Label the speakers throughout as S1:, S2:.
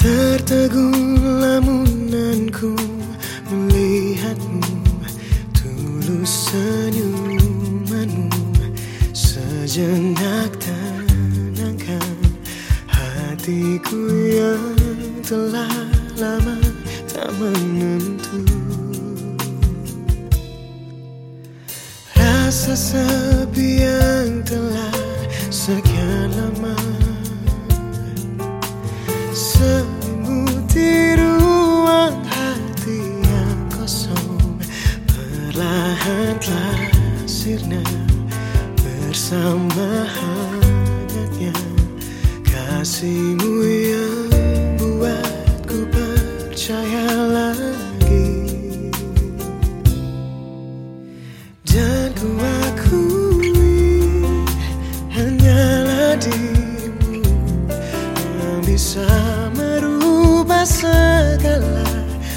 S1: Tertegun lamunanku melihatmu. Tulus senyumanmu Sejenak tenangkan hatiku yang telah lama tak menentu. Rasa sepi yang telah sekian yang kosong Perlahan telah sirna Bersama hangatnya. Kasihmu yang buatku percaya lagi. Dan ku akui hanyalah dirimu Yang bisa merubah segala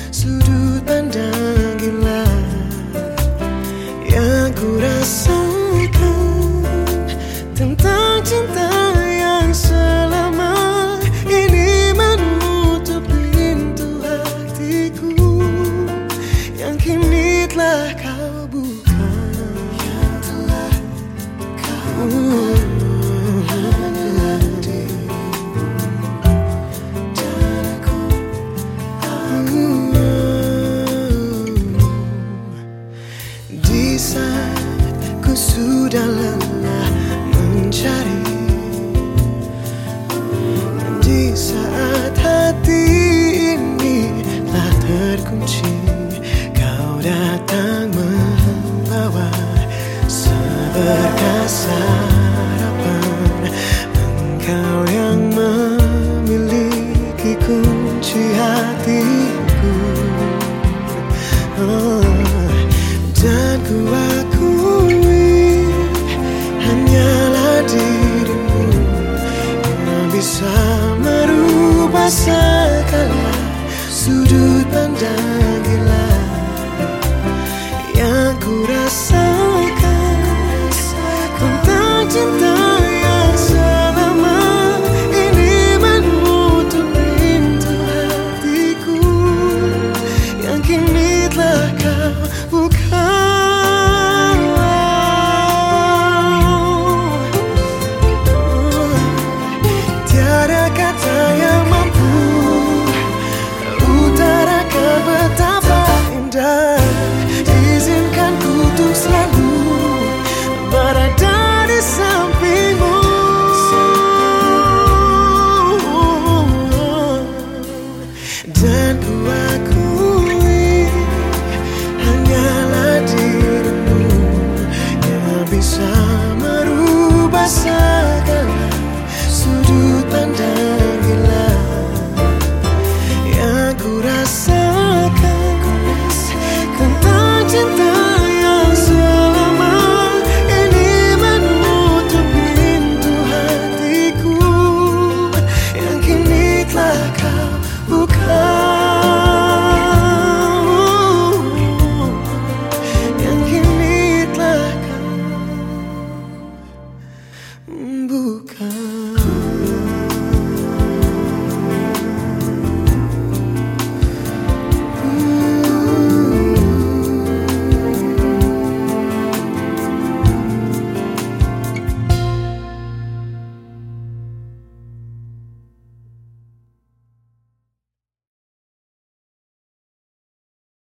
S1: sudut pandang telah kau buka. Yang telah kau buka Dan aku Di saat ku sudah lelah mencari Di saat hati ini telah terkunci seberkas harapan Engkau yang memiliki kunci hatiku? Oh, dan ku akui hanyalah dirimu. Yang bisa merubah segala sudut pandang